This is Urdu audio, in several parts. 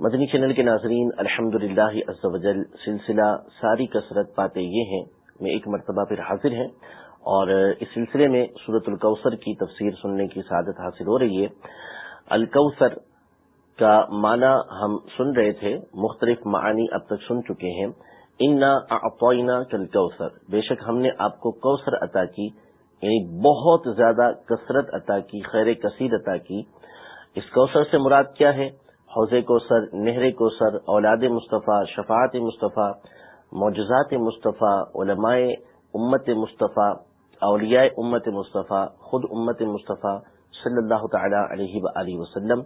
مدنی چینل کے ناظرین الحمد للہ سلسلہ ساری کثرت پاتے یہ ہیں، میں ایک مرتبہ پھر حاضر ہیں اور اس سلسلے میں صورت الکوثر کی تفسیر سننے کی سعادت حاصل ہو رہی ہے۔ الکوثر کا معنی ہم سن رہے تھے، مختلف معانی اب تک سن چکے ہیں۔ انا اپوئنا کل کوثر بے شک ہم نے آپ کو کوثر عطا کی یعنی بہت زیادہ کثرت عطا کی، خیر کثیر عطا کی۔ اس کوثر سے مراد کیا ہے؟ حوض کو سر نہر کو سر، اولاد مصطفیٰ، شفاعت مصطفیٰ، معجزات مصطفیٰ، علماء امت مصطفیٰ، اولیاء امت مصطفیٰ، خود امت مصطفیٰ صلی اللہ تعالی علیہ و وسلم۔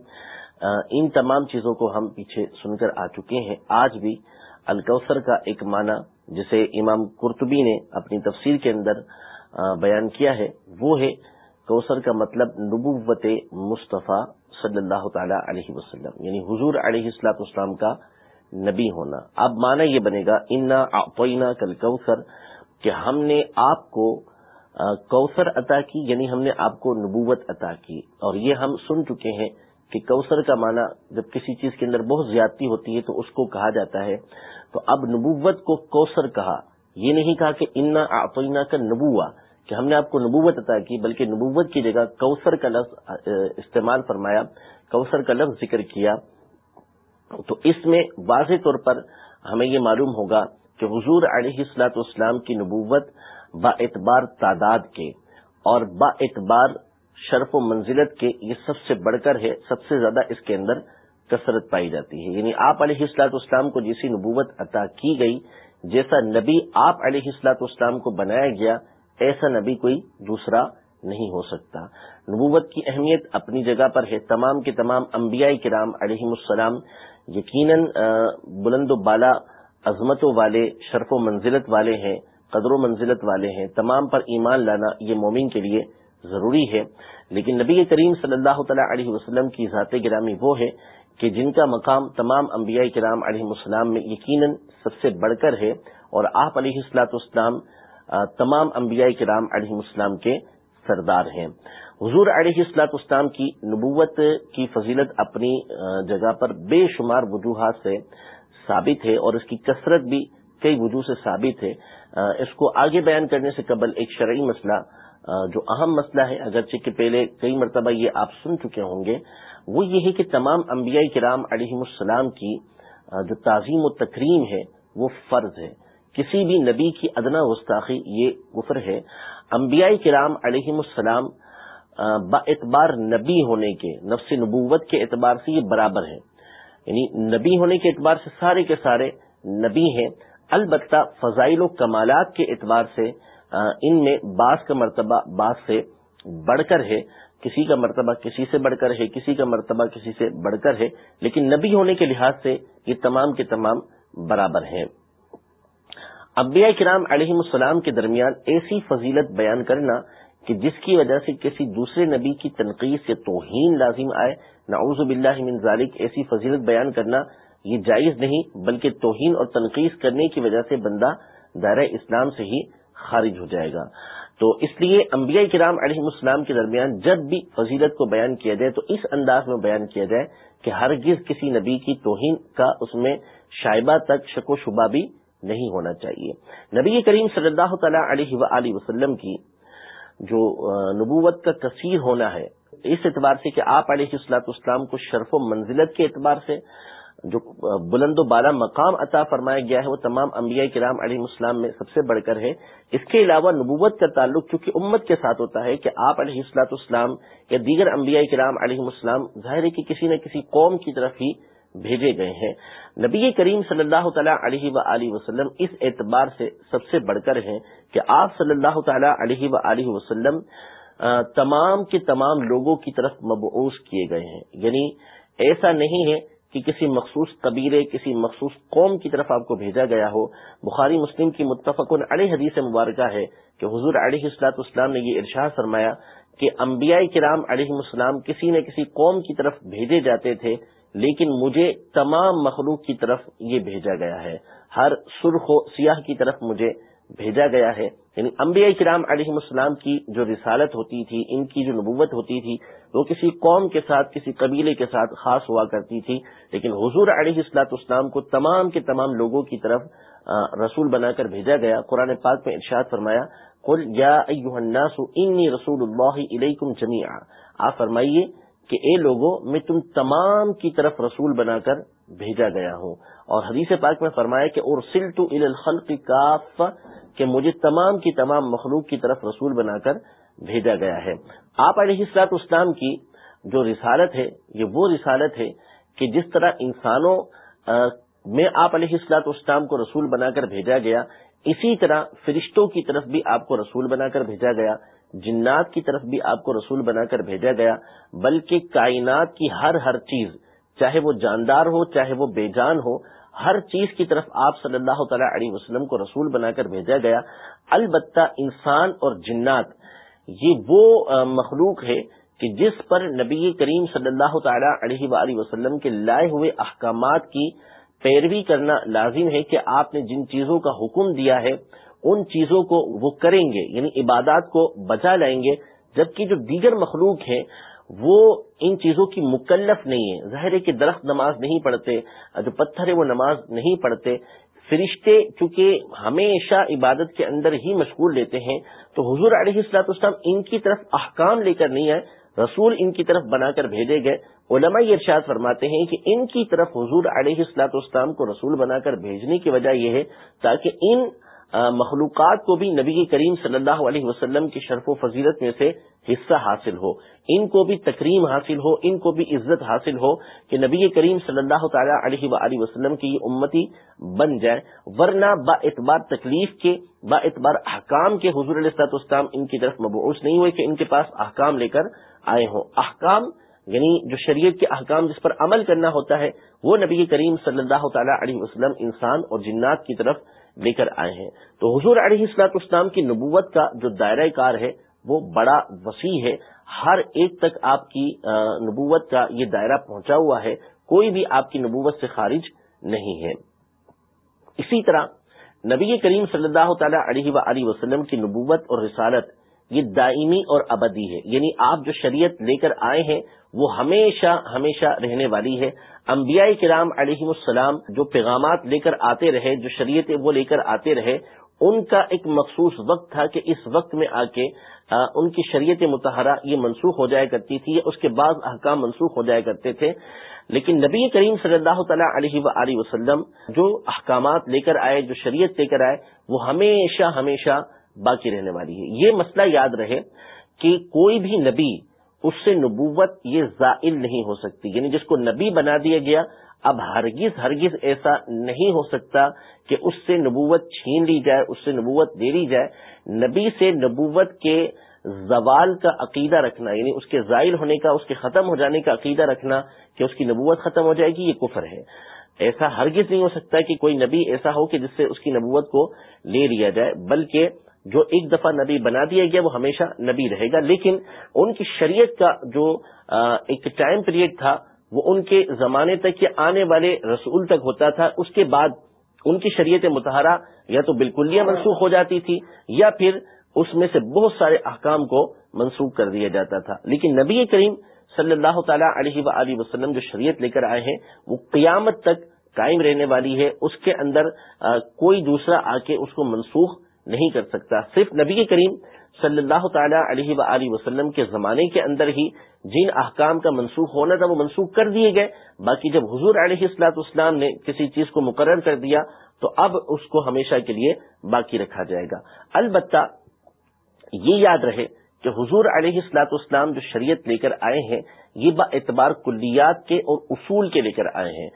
ان تمام چیزوں کو ہم پیچھے سن کر آ چکے ہیں۔ آج بھی الکوثر کا ایک معنی، جسے امام قرطبی نے اپنی تفسیر کے اندر بیان کیا ہے، وہ ہے کوثر کا مطلب نبوت مصطفیٰ صلی اللہ تعالی علیہ وسلم یعنی حضور علیہ السلاط اسلام کا نبی ہونا۔ اب مانا یہ بنے گا، انا کل کوثر کہ ہم نے آپ کو کوثر عطا کی یعنی ہم نے آپ کو نبوت عطا کی۔ اور یہ ہم سن چکے ہیں کہ کوثر کا معنی جب کسی چیز کے اندر بہت زیادتی ہوتی ہے تو اس کو کہا جاتا ہے۔ تو اب نبوت کو کوثر کہا، یہ نہیں کہا کہ انا آپینا کا نبوا کہ ہم نے آپ کو نبوت عطا کی، بلکہ نبوت کی جگہ کوثر کا لفظ استعمال فرمایا، کوثر کا لفظ ذکر کیا۔ تو اس میں واضح طور پر ہمیں یہ معلوم ہوگا کہ حضور علیہ السلاط اسلام کی نبوت با اعتبار تعداد کے اور با اعتبار شرف و منزلت کے یہ سب سے بڑھ کر ہے، سب سے زیادہ اس کے اندر کثرت پائی جاتی ہے۔ یعنی آپ علیہ السلاط اسلام کو جیسی نبوت عطا کی گئی، جیسا نبی آپ علیہ السلاط اسلام کو بنایا گیا ایسا نبی کوئی دوسرا نہیں ہو سکتا۔ نبوت کی اہمیت اپنی جگہ پر ہے۔ تمام کے تمام انبیاء کرام علیہ السلام، یقیناً بلند و بالا عظمتوں والے، شرف و منزلت والے ہیں، قدر و منزلت والے ہیں۔ تمام پر ایمان لانا یہ مومن کے لیے ضروری ہے۔ لیکن نبی کریم صلی اللہ تعالی علیہ وسلم کی ذات گرامی وہ ہے کہ جن کا مقام تمام انبیاء کرام علیہ السلام میں یقیناً سب سے بڑھ کر ہے۔ اور آپ علیہ السلاط اسلام تمام انبیاء کرام علیہ السلام کے سردار ہیں۔ حضور علیہ السلاط اسلام کی نبوت کی فضیلت اپنی جگہ پر بے شمار وجوہات سے ثابت ہے اور اس کی کثرت بھی کئی وجوہ سے ثابت ہے۔ اس کو آگے بیان کرنے سے قبل ایک شرعی مسئلہ جو اہم مسئلہ ہے، اگرچہ کہ پہلے کئی مرتبہ یہ آپ سن چکے ہوں گے، وہ یہ ہے کہ تمام انبیاء کرام علیہ السلام کی جو تعظیم و تکریم ہے، وہ فرض ہے۔ کسی بھی نبی کی ادنا گستاخی یہ گفر ہے۔ انبیاء کرام علیہ السلام با اعتبار نبی ہونے کے، نفس نبوت کے اعتبار سے یہ برابر ہے یعنی نبی ہونے کے اعتبار سے سارے کے سارے نبی ہیں۔ البتہ فضائل و کمالات کے اعتبار سے ان میں بعض کا مرتبہ بعض سے بڑھ کر ہے۔ کسی کا مرتبہ کسی سے بڑھ کر ہے، کسی کا مرتبہ کسی سے بڑھ کر ہے۔ لیکن نبی ہونے کے لحاظ سے یہ تمام کے تمام برابر ہیں۔ انبیاء کرام علیہ السلام کے درمیان ایسی فضیلت بیان کرنا کہ جس کی وجہ سے کسی دوسرے نبی کی تنقید سے توہین لازم آئے، نعوذ باللہ من ذالک، ایسی فضیلت بیان کرنا یہ جائز نہیں، بلکہ توہین اور تنقید کرنے کی وجہ سے بندہ دائرہ اسلام سے ہی خارج ہو جائے گا۔ تو اس لیے انبیاء کرام علیہ السلام کے درمیان جب بھی فضیلت کو بیان کیا جائے تو اس انداز میں بیان کیا جائے کہ ہرگز کسی نبی کی توہین کا اس میں شائبہ تک، شک و شبہ بھی نہیں ہونا چاہیے۔ نبی کریم صلی اللہ تعالی علیہ و وسلم کی جو نبوت کا کثیر ہونا ہے، اس اعتبار سے کہ آپ علیہ السلاط اسلام کو شرف و منزلت کے اعتبار سے جو بلند و بالا مقام عطا فرمایا گیا ہے، وہ تمام انبیاء کرام علیہ السلام میں سب سے بڑھ کر ہے۔ اس کے علاوہ نبوت کا تعلق چونکہ امت کے ساتھ ہوتا ہے کہ آپ علیہ السلاط اسلام یا دیگر انبیاء کرام علیہ السلام ظاہر ہے کہ کسی نہ کسی قوم کی طرف ہی بھیجے گئے ہیں۔ نبی کریم صلی اللہ تعالیٰ علیہ و وسلم اس اعتبار سے سب سے بڑھ کر ہیں کہ آپ صلی اللہ تعالیٰ علیہ و وسلم تمام کے تمام لوگوں کی طرف مبعوث کیے گئے ہیں۔ یعنی ایسا نہیں ہے کہ کسی مخصوص قبیلے، کسی مخصوص قوم کی طرف آپ کو بھیجا گیا ہو۔ بخاری مسلم کی متفق علیہ حدیث مبارکہ ہے کہ حضور علیہ السلاط اسلام نے یہ ارشاد فرمایا کہ انبیاء کرام علیہ السلام کسی نہ کسی قوم کی طرف بھیجے جاتے تھے لیکن مجھے تمام مخلوق کی طرف یہ بھیجا گیا ہے۔ ہر سرخ و سیاہ کی طرف مجھے بھیجا گیا ہے۔ یعنی انبیاء کرام علیہ السلام کی جو رسالت ہوتی تھی، ان کی جو نبوت ہوتی تھی، وہ کسی قوم کے ساتھ، کسی قبیلے کے ساتھ خاص ہوا کرتی تھی۔ لیکن حضور علیہ السلاط اسلام کو تمام کے تمام لوگوں کی طرف رسول بنا کر بھیجا گیا۔ قرآن پاک میں ارشاد فرمایا، قل یا الناس انی رسول اللہ علیکم جمیعا۔ آپ فرمائیے کہ اے لوگوں، میں تم تمام کی طرف رسول بنا کر بھیجا گیا ہوں۔ اور حدیث پاک میں فرمایا کہ ارسل تو الخلق کاف کہ مجھے تمام کی تمام مخلوق کی طرف رسول بنا کر بھیجا گیا ہے۔ آپ علیہ السلاط اسلام کی جو رسالت ہے، یہ وہ رسالت ہے کہ جس طرح انسانوں میں آپ علیہ السلاط اسلام کو رسول بنا کر بھیجا گیا، اسی طرح فرشتوں کی طرف بھی آپ کو رسول بنا کر بھیجا گیا۔ جنات کی طرف بھی آپ کو رسول بنا کر بھیجا گیا، بلکہ کائنات کی ہر ہر چیز، چاہے وہ جاندار ہو، چاہے وہ بے جان ہو، ہر چیز کی طرف آپ صلی اللہ تعالی علیہ وسلم کو رسول بنا کر بھیجا گیا۔ البتہ انسان اور جنات، یہ وہ مخلوق ہے کہ جس پر نبی کریم صلی اللہ تعالی علیہ وآلہ وسلم کے لائے ہوئے احکامات کی پیروی کرنا لازم ہے کہ آپ نے جن چیزوں کا حکم دیا ہے ان چیزوں کو وہ کریں گے یعنی عبادات کو بچا لائیں گے، جبکہ جو دیگر مخلوق ہیں، وہ ان چیزوں کی مکلف نہیں ہے ظاہر ہے کہ درخت نماز نہیں پڑھتے، جو پتھر ہے وہ نماز نہیں پڑھتے۔ فرشتے چونکہ ہمیشہ عبادت کے اندر ہی مشغول لیتے ہیں، تو حضور علیہ السلاط اسلام ان کی طرف احکام لے کر نہیں آئے، رسول ان کی طرف بنا کر بھیجے گئے۔ علماء یہ ارشاد فرماتے ہیں کہ ان کی طرف حضور علیہ السلاط اسلام کو رسول بنا کر بھیجنے کی وجہ یہ ہے تاکہ ان مخلوقات کو بھی نبی کریم صلی اللہ علیہ وسلم کی شرف و فضیلت میں سے حصہ حاصل ہو۔ ان کو بھی تکریم حاصل ہو، ان کو بھی عزت حاصل ہو کہ نبی کریم صلی اللہ تعالیٰ علیہ و وسلم کی یہ امتی بن جائے۔ ورنہ با اعتبار تکلیف کے، با اعتبار احکام کے حضور علیہ اسلام ان کی طرف مبعوث نہیں ہوئے کہ ان کے پاس احکام لے کر آئے ہوں۔ احکام یعنی جو شریعت کے احکام جس پر عمل کرنا ہوتا ہے، وہ نبی کریم صلی اللہ تعالیٰ علیہ وسلم انسان اور جنات کی طرف لے کر آئے ہیں۔ تو حضور علیہ السلاط اسلام کی نبوت کا جو دائرہ کار ہے، وہ بڑا وسیع ہے۔ ہر ایک تک آپ کی نبوت کا یہ دائرہ پہنچا ہوا ہے۔ کوئی بھی آپ کی نبوت سے خارج نہیں ہے۔ اسی طرح نبی کریم صلی اللہ تعالی علیہ و وسلم کی نبوت اور رسالت یہ دائمی اور ابدی ہے۔ یعنی آپ جو شریعت لے کر آئے ہیں، وہ ہمیشہ ہمیشہ رہنے والی ہے۔ انبیاء کرام علیہ السلام جو پیغامات لے کر آتے رہے، جو شریعت وہ لے کر آتے رہے، ان کا ایک مخصوص وقت تھا کہ اس وقت میں آ کے ان کی شریعت متحرہ یہ منسوخ ہو جایا کرتی تھی یا اس کے بعد احکام منسوخ ہو جایا کرتے تھے۔ لیکن نبی کریم صلی اللہ تعالیٰ علیہ و وسلم جو احکامات لے کر آئے، جو شریعت لے کر آئے، وہ ہمیشہ ہمیشہ باقی رہنے والی ہے۔ یہ مسئلہ یاد رہے کہ کوئی بھی نبی اس سے نبوت یہ زائل نہیں ہو سکتی۔ یعنی جس کو نبی بنا دیا گیا، اب ہرگز ہرگز ایسا نہیں ہو سکتا کہ اس سے نبوت چھین لی جائے، اس سے نبوت دے لی جائے۔ نبی سے نبوت کے زوال کا عقیدہ رکھنا یعنی اس کے زائل ہونے کا، اس کے ختم ہو جانے کا عقیدہ رکھنا کہ اس کی نبوت ختم ہو جائے گی، یہ کفر ہے۔ ایسا ہرگز نہیں ہو سکتا کہ کوئی نبی ایسا ہو کہ جس سے اس کی نبوت کو لے لیا جائے، بلکہ جو ایک دفعہ نبی بنا دیا گیا، وہ ہمیشہ نبی رہے گا۔ لیکن ان کی شریعت کا جو ایک ٹائم پیریڈ تھا، وہ ان کے زمانے تک یا آنے والے رسول تک ہوتا تھا۔ اس کے بعد ان کی شریعت متحرہ یا تو بالکل منسوخ ہو جاتی تھی، یا پھر اس میں سے بہت سارے احکام کو منسوخ کر دیا جاتا تھا۔ لیکن نبی کریم صلی اللہ تعالیٰ علیہ و وسلم جو شریعت لے کر آئے ہیں، وہ قیامت تک قائم رہنے والی ہے۔ اس کے اندر کوئی دوسرا آ کے اس کو منسوخ نہیں کر سکتا۔ صرف نبی کریم صلی اللہ تعالی علیہ و وسلم کے زمانے کے اندر ہی جن احکام کا منسوخ ہونا تھا وہ منسوخ کر دیے گئے۔ باقی جب حضور علیہ السلاط اسلام نے کسی چیز کو مقرر کر دیا تو اب اس کو ہمیشہ کے لیے باقی رکھا جائے گا۔ البتہ یہ یاد رہے کہ حضور علیہ السلاط اسلام جو شریعت لے کر آئے ہیں، یہ با اعتبار کلیات کے اور اصول کے لے کر آئے ہیں۔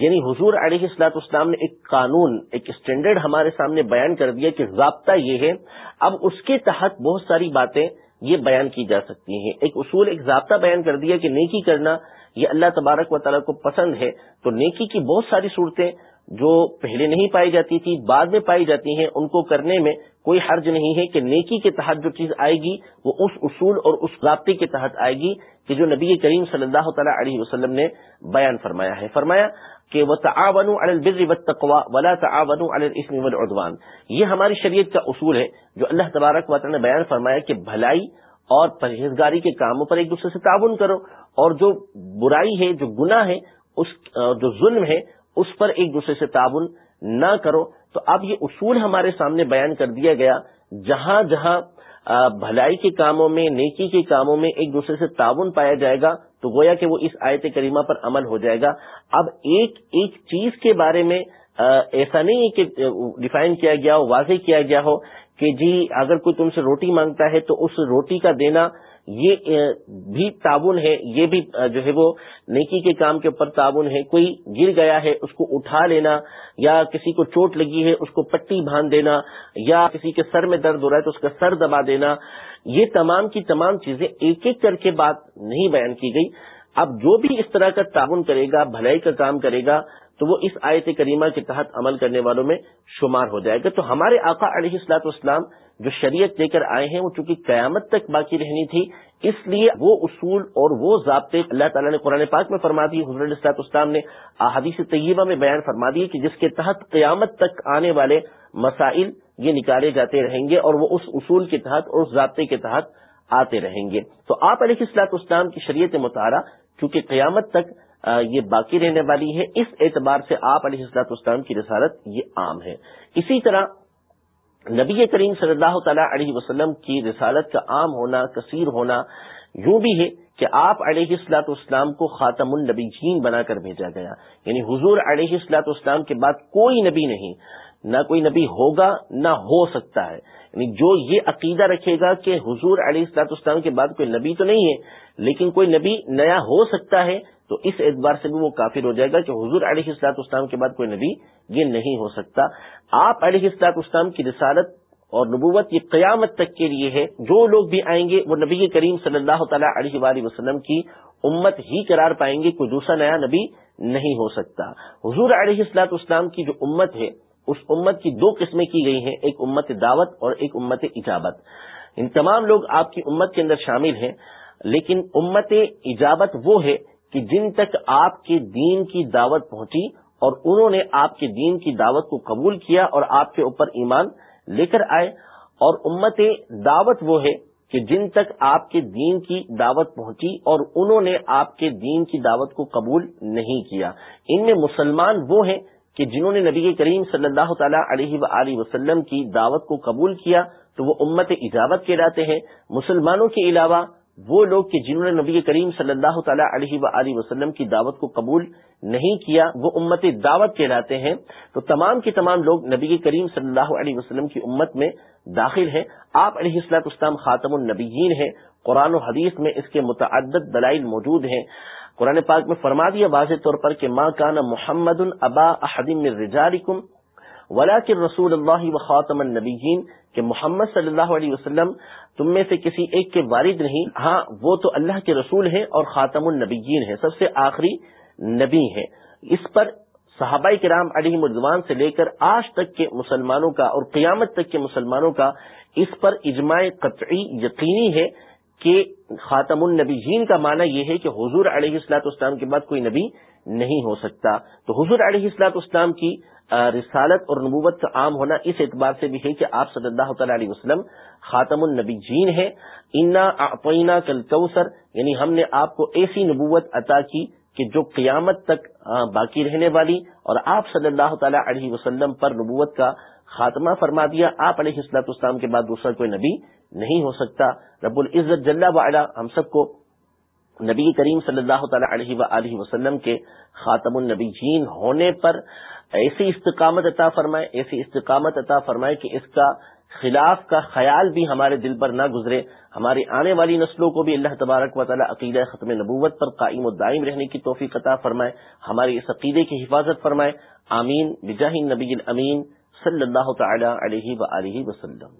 یعنی حضور علیہ السلاط اسلام نے ایک قانون، ایک اسٹینڈرڈ ہمارے سامنے بیان کر دیا کہ ضابطہ یہ ہے، اب اس کے تحت بہت ساری باتیں یہ بیان کی جا سکتی ہیں۔ ایک اصول، ایک ضابطہ بیان کر دیا کہ نیکی کرنا یہ اللہ تبارک و تعالیٰ کو پسند ہے، تو نیکی کی بہت ساری صورتیں جو پہلے نہیں پائی جاتی تھی، بعد میں پائی جاتی ہیں، ان کو کرنے میں کوئی حرج نہیں ہے کہ نیکی کے تحت جو چیز آئے گی، وہ اس اصول اور اس ضابطے کے تحت آئے گی کہ جو نبی کریم صلی اللہ تعالیٰ علیہ وسلم نے بیان فرمایا ہے۔ فرمایا کہ وہ تعاون تقوا ولا تعاون الاسم والعدوان۔ یہ ہماری شریعت کا اصول ہے جو اللہ تبارک و تعالیٰ نے بیان فرمایا کہ بھلائی اور پرہیزگاری کے کاموں پر ایک دوسرے سے تعاون کرو اور جو برائی ہے، جو گناہ ہے، اس جو ظلم ہے اس پر ایک دوسرے سے تعاون نہ کرو۔ تو اب یہ اصول ہمارے سامنے بیان کر دیا گیا۔ جہاں جہاں بھلائی کے کاموں میں، نیکی کے کاموں میں ایک دوسرے سے تعاون پایا جائے گا، تو گویا کہ وہ اس آیت کریمہ پر عمل ہو جائے گا۔ اب ایک ایک چیز کے بارے میں ایسا نہیں ہے کہ ڈیفائن کیا گیا ہو، واضح کیا گیا ہو کہ جی اگر کوئی تم سے روٹی مانگتا ہے تو اس روٹی کا دینا یہ بھی تعاون ہے، یہ بھی جو ہے وہ نیکی کے کام کے اوپر تعاون ہے۔ کوئی گر گیا ہے، اس کو اٹھا لینا، یا کسی کو چوٹ لگی ہے، اس کو پٹی باندھ دینا، یا کسی کے سر میں درد ہو رہا ہے تو اس کا سر دبا دینا۔ یہ تمام کی تمام چیزیں ایک ایک کر کے بات نہیں بیان کی گئی۔ اب جو بھی اس طرح کا تعاون کرے گا، بھلائی کا کام کرے گا، تو وہ اس آیت کریمہ کے تحت عمل کرنے والوں میں شمار ہو جائے گا۔ تو ہمارے آقا علیہ السلاط اسلام جو شریعت لے کر آئے ہیں، وہ چونکہ قیامت تک باقی رہنی تھی، اس لیے وہ اصول اور وہ ضابطے اللہ تعالیٰ نے قرآن پاک میں فرما دی حضرت السلاط اسلام نے احادیث طیبہ میں بیان فرما دی کہ جس کے تحت قیامت تک آنے والے مسائل یہ نکالے جاتے رہیں گے اور وہ اس اصول کے تحت اور اس ضابطے کے تحت آتے رہیں گے۔ تو آپ علیہ السلاط اسلام کی شریعت مطالعہ چونکہ قیامت تک یہ باقی رہنے والی ہے اس اعتبار سے آپ علیہ السلاط اسلام کی رسالت یہ عام ہے۔ اسی طرح نبی کریم صلی اللہ تعالیٰ علیہ وسلم کی رسالت کا عام ہونا، کثیر ہونا یوں بھی ہے کہ آپ علیہ السلاط اسلام کو خاتم النبی جین بنا کر بھیجا گیا۔ یعنی حضور علیہ السلاط اسلام کے بعد کوئی نبی نہیں، نہ کوئی نبی ہوگا نہ ہو سکتا ہے۔ یعنی جو یہ عقیدہ رکھے گا کہ حضور علیہ السلاط اسلام کے بعد کوئی نبی تو نہیں ہے، لیکن کوئی نبی نیا ہو سکتا ہے، تو اس اعتبار سے بھی وہ کافر ہو جائے گا کہ حضور علیہ السلاط اسلام کے بعد کوئی نبی یہ نہیں ہو سکتا۔ آپ علیہ السلاط اسلام کی رسالت اور نبوت یہ قیامت تک کے لیے ہے۔ جو لوگ بھی آئیں گے، وہ نبی کریم صلی اللہ تعالیٰ علیہ وآلہ وسلم کی امت ہی قرار پائیں گے، کوئی دوسرا نیا نبی نہیں ہو سکتا۔ حضور علیہ السلاط اسلام کی جو امت ہے، اس امت کی دو قسمیں کی گئی ہیں، ایک امت دعوت اور ایک امت اجابت۔ ان تمام لوگ آپ کی امت کے اندر شامل ہیں، لیکن امت اجابت وہ ہے کہ جن تک آپ کے دین کی دعوت پہنچی اور انہوں نے آپ کے دین کی دعوت کو قبول کیا اور آپ کے اوپر ایمان لے کر آئے۔ اور امت دعوت وہ ہے کہ جن تک آپ کے دین کی دعوت پہنچی اور انہوں نے آپ کے دین کی دعوت کو قبول نہیں کیا۔ ان میں مسلمان وہ ہیں کہ جنہوں نے نبی کریم صلی اللہ تعالیٰ علیہ و وسلم کی دعوت کو قبول کیا تو وہ امت اجابت کہلاتے ہیں۔ مسلمانوں کے علاوہ وہ لوگ کہ جنہوں نے نبی کریم صلی اللہ تعالیٰ علیہ و وسلم کی دعوت کو قبول نہیں کیا، وہ امت دعوت کہلاتے ہیں۔ تو تمام کے تمام لوگ نبی کریم صلی اللہ علیہ وسلم کی امت میں داخل ہیں۔ آپ علیہ السلاط اسلام خاتم النبیین ہیں۔ قرآن و حدیث میں اس کے متعدد دلائل موجود ہیں۔ قرآن پاک میں فرما دیا واضح طور پر کہ ماں کانا محمد البا احدیم رجالکم ولا کے رسول اللہ و خاتم النبیین کہ محمد صلی اللہ علیہ وسلم تم میں سے کسی ایک کے والد نہیں ہاں وہ تو اللہ کے رسول ہیں اور خاتم النبیین ہیں، سب سے آخری نبی ہیں۔ اس پر صحابہ کرام علیہ مردوان سے لے کر آج تک کے مسلمانوں کا اور قیامت تک کے مسلمانوں کا اس پر اجماع قطعی یقینی ہے کہ خاتم النبی جین کا معنی یہ ہے کہ حضور علیہ السلاط اسلام کے بعد کوئی نبی نہیں ہو سکتا۔ تو حضور علیہ السلاط اسلام کی رسالت اور نبوت کا عام ہونا اس اعتبار سے بھی ہے کہ آپ صلی اللہ تعالی علیہ وسلم خاتم النبی جین ہے انا کل کوثر یعنی ہم نے آپ کو ایسی نبوت عطا کی کہ جو قیامت تک باقی رہنے والی اور آپ صلی اللہ تعالی علیہ وسلم پر نبوت کا خاتمہ فرما دیا۔ آپ علیہ السلاط اسلام کے بعد دوسرا کوئی نبی نہیں ہو سکتا۔ رب العزت جل وعلا ہم سب کو نبی کریم صلی اللہ تعالی علیہ و وسلم کے خاتم النبی جین ہونے پر ایسی استقامت عطا فرمائے، ایسی استقامت عطا فرمائے کہ اس کا خلاف کا خیال بھی ہمارے دل پر نہ گزرے۔ ہماری آنے والی نسلوں کو بھی اللہ تبارک و تعالیٰ عقیدہ ختم نبوت پر قائم و دائم رہنے کی توفیق عطا فرمائے، ہماری اس عقیدے کی حفاظت فرمائے۔ آمین۔ بجاہ نبی الامین صلی اللہ تعالی علیہ و وسلم۔